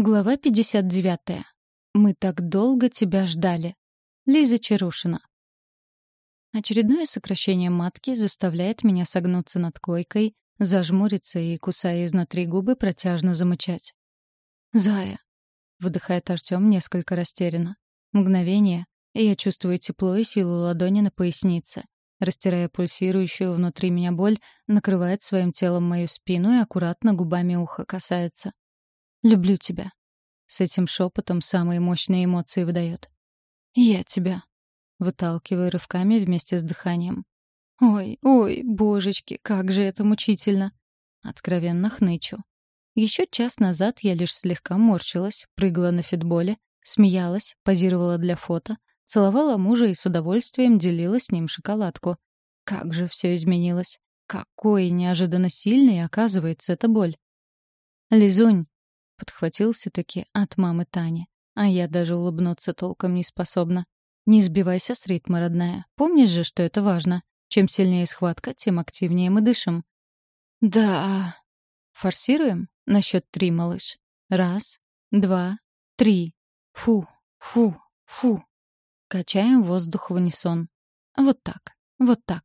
Глава 59. Мы так долго тебя ждали. Лиза Чарушина. Очередное сокращение матки заставляет меня согнуться над койкой, зажмуриться и, кусая изнутри губы, протяжно замычать. «Зая!» — выдыхает Артём несколько растерянно. Мгновение, и я чувствую тепло и силу ладони на пояснице. Растирая пульсирующую внутри меня боль, накрывает своим телом мою спину и аккуратно губами уха касается. Люблю тебя. С этим шепотом самые мощные эмоции выдает. Я тебя. Выталкиваю рывками вместе с дыханием. Ой, ой, божечки, как же это мучительно. Откровенно хнычу. Еще час назад я лишь слегка морщилась, прыгала на фитболе, смеялась, позировала для фото, целовала мужа и с удовольствием делила с ним шоколадку. Как же все изменилось. Какой неожиданно сильной оказывается эта боль. «Лизунь, Подхватил все-таки от мамы Тани. А я даже улыбнуться толком не способна. Не сбивайся с ритма, родная. Помнишь же, что это важно. Чем сильнее схватка, тем активнее мы дышим. Да. Форсируем? На счет три, малыш. Раз, два, три. Фу, фу, фу. Качаем воздух в унисон. Вот так, вот так.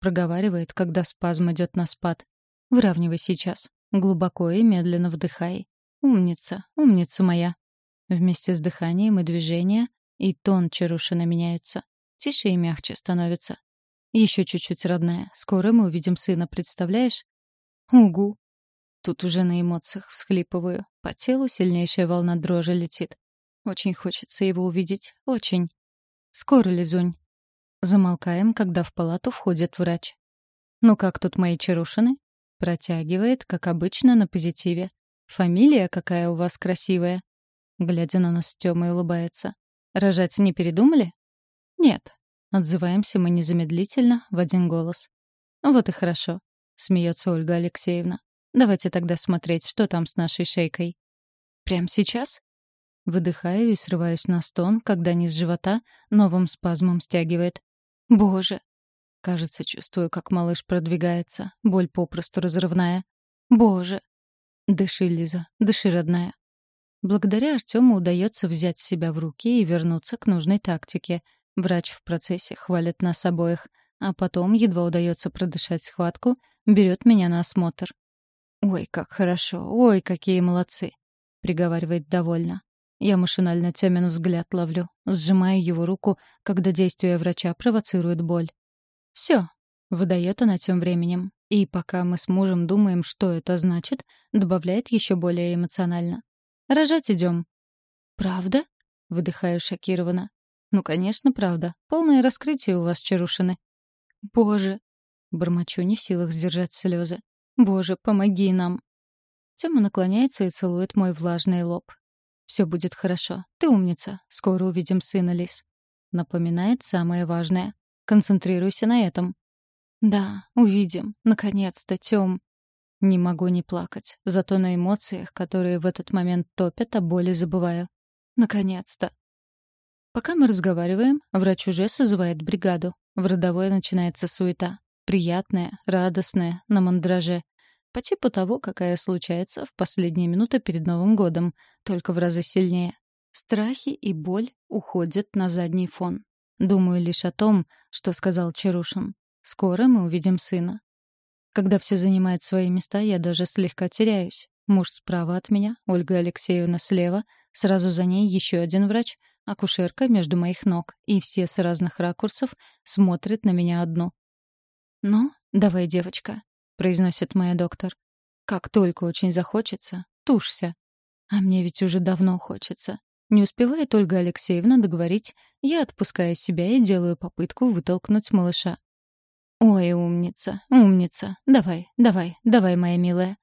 Проговаривает, когда спазм идет на спад. Выравнивай сейчас. Глубоко и медленно вдыхай. Умница, умница моя. Вместе с дыханием и движением и тон Чарушина меняются. Тише и мягче становится. Еще чуть-чуть, родная. Скоро мы увидим сына, представляешь? Угу. Тут уже на эмоциях всхлипываю. По телу сильнейшая волна дрожи летит. Очень хочется его увидеть. Очень. Скоро, Лизунь. Замолкаем, когда в палату входит врач. «Ну как тут мои чарушины?» Протягивает, как обычно, на позитиве. «Фамилия какая у вас красивая!» Глядя на нас, с Тёмой улыбается. «Рожать не передумали?» «Нет». Отзываемся мы незамедлительно, в один голос. «Вот и хорошо», — смеется Ольга Алексеевна. «Давайте тогда смотреть, что там с нашей шейкой». «Прямо сейчас?» Выдыхаю и срываюсь на стон, когда низ живота новым спазмом стягивает. «Боже!» Кажется, чувствую, как малыш продвигается. Боль попросту разрывная. «Боже!» Дыши, Лиза, дыши, родная. Благодаря Артему удается взять себя в руки и вернуться к нужной тактике. Врач в процессе хвалит нас обоих, а потом, едва удается продышать схватку, берет меня на осмотр. «Ой, как хорошо, ой, какие молодцы!» — приговаривает довольно. Я машинально Тёмин взгляд ловлю, сжимая его руку, когда действие врача провоцирует боль. «Всё», — выдает она тем временем. И пока мы с мужем думаем, что это значит, добавляет еще более эмоционально. «Рожать идем». «Правда?» — выдыхаю шокированно. «Ну, конечно, правда. Полное раскрытие у вас, Чарушины». «Боже!» — бормочу, не в силах сдержать слезы. «Боже, помоги нам!» Тёма наклоняется и целует мой влажный лоб. «Все будет хорошо. Ты умница. Скоро увидим сына, Лис». Напоминает самое важное. Концентрируйся на этом. Да, увидим. Наконец-то, Тём. Не могу не плакать. Зато на эмоциях, которые в этот момент топят, о боли забываю. Наконец-то. Пока мы разговариваем, врач уже созывает бригаду. В родовой начинается суета. Приятная, радостная, на мандраже. По типу того, какая случается в последние минуты перед Новым годом, только в разы сильнее. Страхи и боль уходят на задний фон. Думаю лишь о том, что сказал Чарушин. Скоро мы увидим сына. Когда все занимают свои места, я даже слегка теряюсь. Муж справа от меня, Ольга Алексеевна слева, сразу за ней еще один врач, акушерка между моих ног, и все с разных ракурсов смотрят на меня одну. «Ну, давай, девочка», — произносит моя доктор. «Как только очень захочется, тушься. А мне ведь уже давно хочется. Не успевает Ольга Алексеевна договорить, я отпускаю себя и делаю попытку вытолкнуть малыша. «Ой, умница, умница. Давай, давай, давай, моя милая».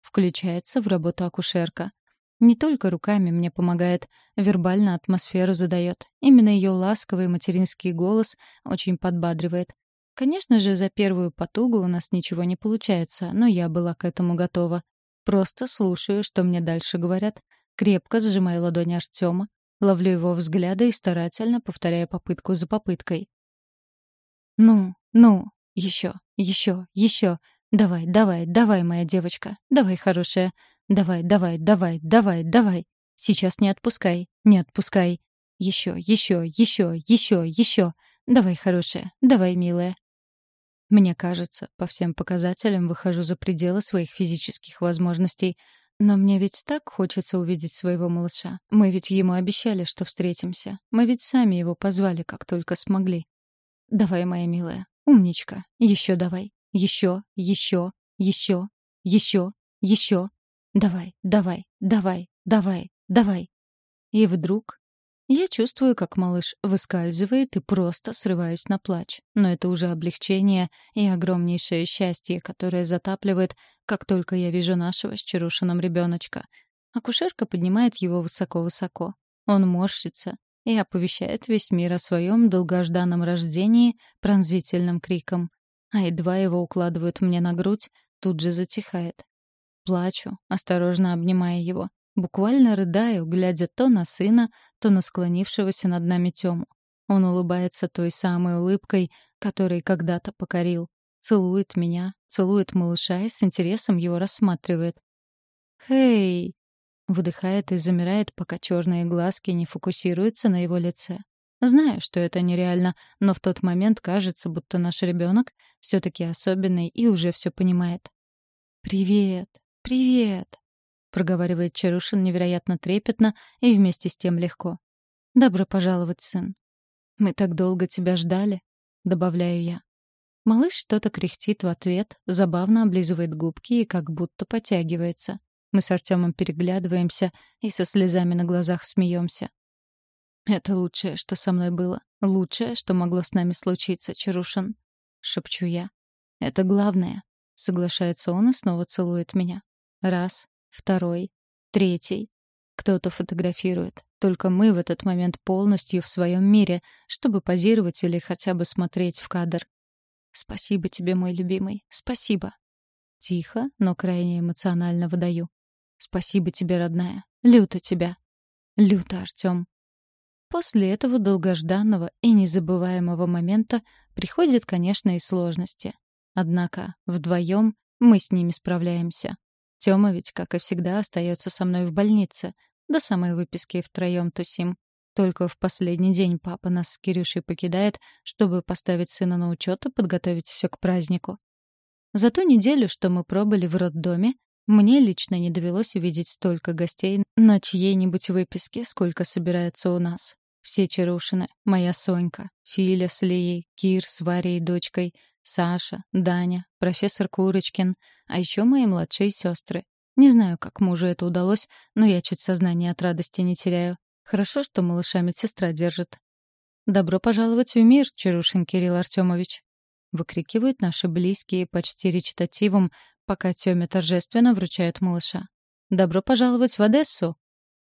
Включается в работу акушерка. Не только руками мне помогает, вербально атмосферу задает. Именно ее ласковый материнский голос очень подбадривает. Конечно же, за первую потугу у нас ничего не получается, но я была к этому готова. Просто слушаю, что мне дальше говорят. Крепко сжимаю ладони Артема, ловлю его взгляды и старательно повторяю попытку за попыткой. «Ну, ну, еще, еще, еще. Давай, давай, давай, моя девочка. Давай, хорошая. Давай, давай, давай, давай, давай. Сейчас не отпускай, не отпускай. Еще, еще, еще, еще, еще. Давай, хорошая, давай, милая. Мне кажется, по всем показателям выхожу за пределы своих физических возможностей. Но мне ведь так хочется увидеть своего малыша. Мы ведь ему обещали, что встретимся. Мы ведь сами его позвали, как только смогли. Давай, моя милая, умничка. Еще давай. Еще, еще, еще, еще, еще. Давай, давай, давай, давай, давай. И вдруг я чувствую, как малыш выскальзывает и просто срываюсь на плач. Но это уже облегчение и огромнейшее счастье, которое затапливает, как только я вижу нашего с Чарушином ребеночка. Акушерка поднимает его высоко-высоко. Он морщится и оповещает весь мир о своем долгожданном рождении пронзительным криком. А едва его укладывают мне на грудь, тут же затихает. Плачу, осторожно обнимая его. Буквально рыдаю, глядя то на сына, то на склонившегося над нами Тему. Он улыбается той самой улыбкой, которой когда-то покорил. Целует меня, целует малыша и с интересом его рассматривает. «Хей!» — выдыхает и замирает, пока черные глазки не фокусируются на его лице. Знаю, что это нереально, но в тот момент кажется, будто наш ребенок все-таки особенный и уже все понимает. «Привет! Привет!» — проговаривает Чарушин невероятно трепетно и вместе с тем легко. «Добро пожаловать, сын». «Мы так долго тебя ждали», — добавляю я. Малыш что-то кряхтит в ответ, забавно облизывает губки и как будто потягивается. Мы с Артемом переглядываемся и со слезами на глазах смеемся. «Это лучшее, что со мной было. Лучшее, что могло с нами случиться, Чарушин», — шепчу я. «Это главное», — соглашается он и снова целует меня. Раз, второй, третий. Кто-то фотографирует. Только мы в этот момент полностью в своем мире, чтобы позировать или хотя бы смотреть в кадр. Спасибо тебе, мой любимый. Спасибо. Тихо, но крайне эмоционально выдаю. Спасибо тебе, родная. Люто тебя. Люто, Артем. После этого долгожданного и незабываемого момента приходят, конечно, и сложности. Однако вдвоем мы с ними справляемся. Тёма ведь, как и всегда, остается со мной в больнице. До самой выписки втроем тусим. Только в последний день папа нас с Кирюшей покидает, чтобы поставить сына на учет и подготовить все к празднику. За ту неделю, что мы пробыли в роддоме, мне лично не довелось увидеть столько гостей на чьей-нибудь выписке, сколько собирается у нас. Все Чарушины, моя Сонька, Филя с Лией, Кир с Варей дочкой, Саша, Даня, профессор Курочкин — а еще мои младшие сестры. Не знаю, как мужу это удалось, но я чуть сознание от радости не теряю. Хорошо, что малыша медсестра держит. «Добро пожаловать в мир, Чарушин Кирилл Артемович!» Выкрикивают наши близкие почти речитативом, пока Тёме торжественно вручают малыша. «Добро пожаловать в Одессу!»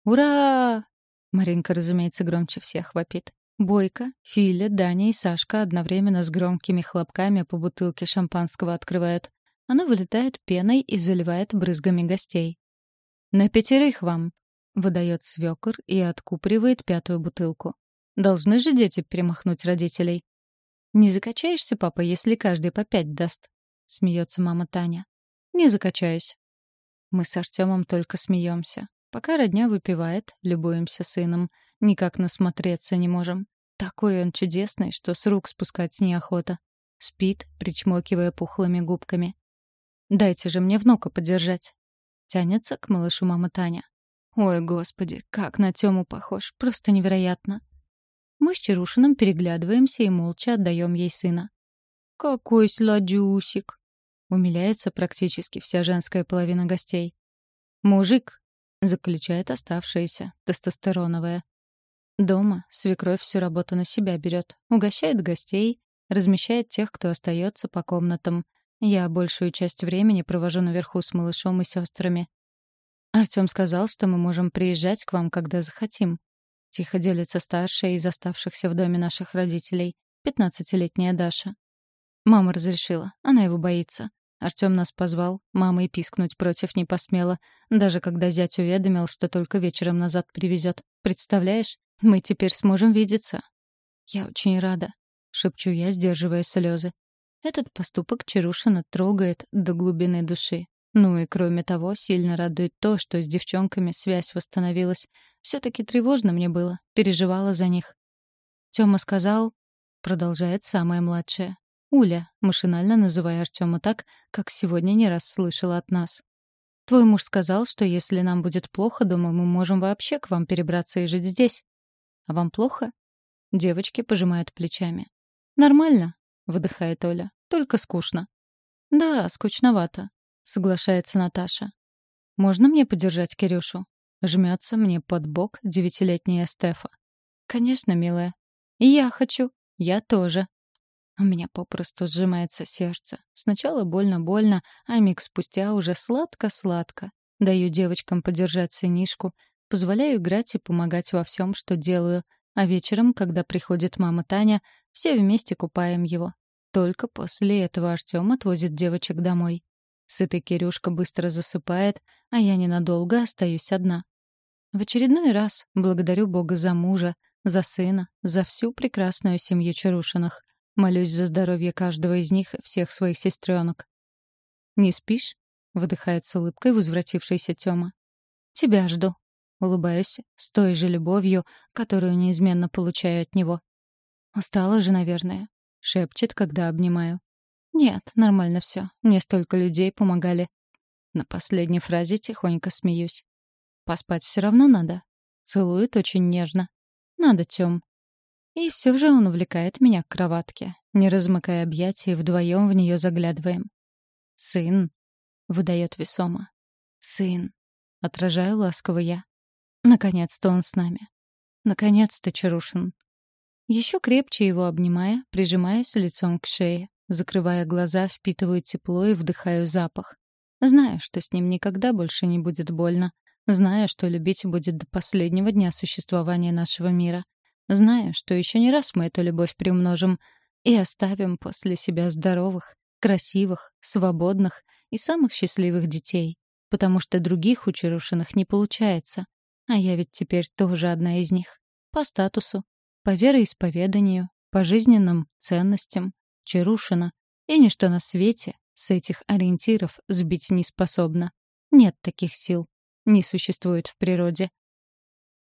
«Ура!» Маринка, разумеется, громче всех вопит. Бойко, Филя, Даня и Сашка одновременно с громкими хлопками по бутылке шампанского открывают. Она вылетает пеной и заливает брызгами гостей. «На пятерых вам!» — выдает свекор и откупоривает пятую бутылку. «Должны же дети перемахнуть родителей!» «Не закачаешься, папа, если каждый по пять даст?» — смеется мама Таня. «Не закачаюсь». Мы с Артемом только смеемся. Пока родня выпивает, любуемся сыном. Никак насмотреться не можем. Такой он чудесный, что с рук спускать неохота. Спит, причмокивая пухлыми губками. Дайте же мне внука подержать. Тянется к малышу мама Таня. Ой, господи, как на Тему похож, просто невероятно. Мы с Чарушиным переглядываемся и молча отдаем ей сына. «Какой сладюсик!» — умиляется практически вся женская половина гостей. «Мужик!» — заключает оставшаяся, тестостероновая. Дома свекровь всю работу на себя берет, угощает гостей, размещает тех, кто остается по комнатам — я большую часть времени провожу наверху с малышом и сестрами. Артем сказал, что мы можем приезжать к вам, когда захотим. Тихо делится старшая из оставшихся в доме наших родителей, пятнадцатилетняя Даша. Мама разрешила, она его боится. Артем нас позвал, мама и пискнуть против не посмела, даже когда зять уведомил, что только вечером назад привезет. Представляешь, мы теперь сможем видеться. Я очень рада, шепчу я, сдерживая слезы. Этот поступок Чарушина трогает до глубины души. Ну и кроме того, сильно радует то, что с девчонками связь восстановилась. Все-таки тревожно мне было, переживала за них. Тёма сказал, продолжает самая младшая. Уля, машинально называя Артема так, как сегодня не раз слышала от нас. Твой муж сказал, что если нам будет плохо дома, мы можем вообще к вам перебраться и жить здесь. А вам плохо? Девочки пожимают плечами. Нормально, выдыхает Оля. Только скучно. Да, скучновато, соглашается Наташа. Можно мне подержать Кирюшу? Жмется мне под бок девятилетняя Стефа. Конечно, милая. И я хочу. Я тоже. У меня попросту сжимается сердце. Сначала больно-больно, а миг спустя уже сладко-сладко. Даю девочкам подержать сынишку, позволяю играть и помогать во всем, что делаю. А вечером, когда приходит мама Таня, все вместе купаем его. Только после этого Артём отвозит девочек домой. Сытый Кирюшка быстро засыпает, а я ненадолго остаюсь одна. В очередной раз благодарю Бога за мужа, за сына, за всю прекрасную семью Чарушиных. Молюсь за здоровье каждого из них, всех своих сестренок. «Не спишь?» — выдыхает с улыбкой возвратившийся Тёма. «Тебя жду». Улыбаюсь с той же любовью, которую неизменно получаю от него. «Устала же, наверное», — шепчет, когда обнимаю. «Нет, нормально все. Мне столько людей помогали». На последней фразе тихонько смеюсь. «Поспать все равно надо». Целует очень нежно. «Надо, Тём. И все же он увлекает меня к кроватке. Не размыкая объятия, вдвоем в нее заглядываем. «Сын», — выдает весомо. «Сын», — отражаю ласково я. Наконец-то он с нами. Наконец-то Чарушин. Еще крепче его обнимая, прижимаюсь лицом к шее. Закрывая глаза, впитываю тепло и вдыхаю запах. Знаю, что с ним никогда больше не будет больно. Знаю, что любить будет до последнего дня существования нашего мира зная, что еще не раз мы эту любовь приумножим и оставим после себя здоровых, красивых, свободных и самых счастливых детей, потому что других у Чарушиных не получается. А я ведь теперь тоже одна из них. По статусу, по вероисповеданию, по жизненным ценностям, Чарушина. И ничто на свете с этих ориентиров сбить не способно. Нет таких сил. Не существует в природе.